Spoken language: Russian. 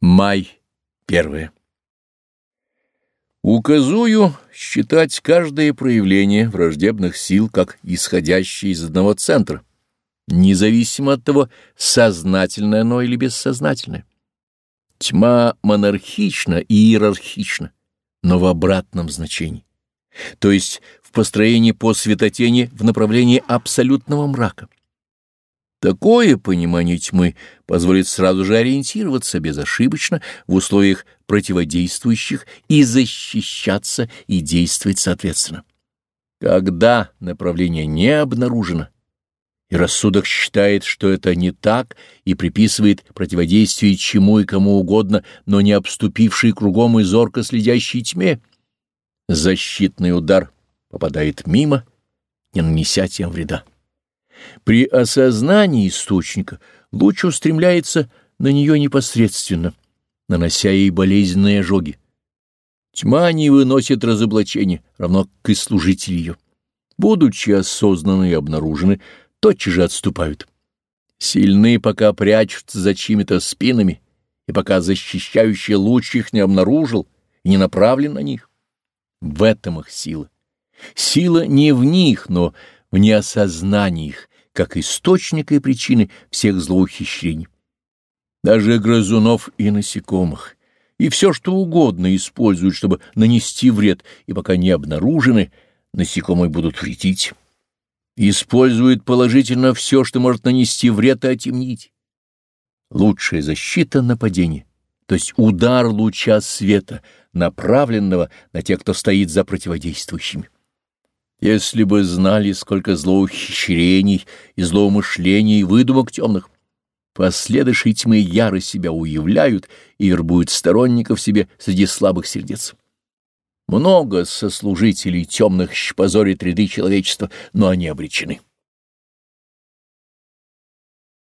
Май. Первое. Указую считать каждое проявление враждебных сил как исходящее из одного центра, независимо от того, сознательное оно или бессознательное. Тьма монархична и иерархична, но в обратном значении, то есть в построении по светотени в направлении абсолютного мрака. Такое понимание тьмы позволит сразу же ориентироваться безошибочно в условиях противодействующих и защищаться и действовать соответственно. Когда направление не обнаружено, и рассудок считает, что это не так, и приписывает противодействие чему и кому угодно, но не обступившей кругом и зорко следящей тьме, защитный удар попадает мимо, не нанеся тем вреда. При осознании источника луч устремляется на нее непосредственно, нанося ей болезненные ожоги. Тьма не выносит разоблачения, равно как и служители ее. Будучи осознанны и обнаружены, тотчас же отступают. Сильны, пока прячутся за чьими-то спинами, и пока защищающий луч их не обнаружил и не направлен на них. В этом их сила. Сила не в них, но в неосознании их, как источника и причины всех злоухищрений. Даже грызунов и насекомых, и все, что угодно используют, чтобы нанести вред, и пока не обнаружены, насекомые будут вредить. Используют положительно все, что может нанести вред и отемнить. Лучшая защита — нападение, то есть удар луча света, направленного на тех, кто стоит за противодействующими. Если бы знали, сколько злоухищрений и злоумышлений и выдумок темных, последующие тьмы яро себя уявляют и вербуют сторонников себе среди слабых сердец. Много сослужителей темных позорит ряды человечества, но они обречены.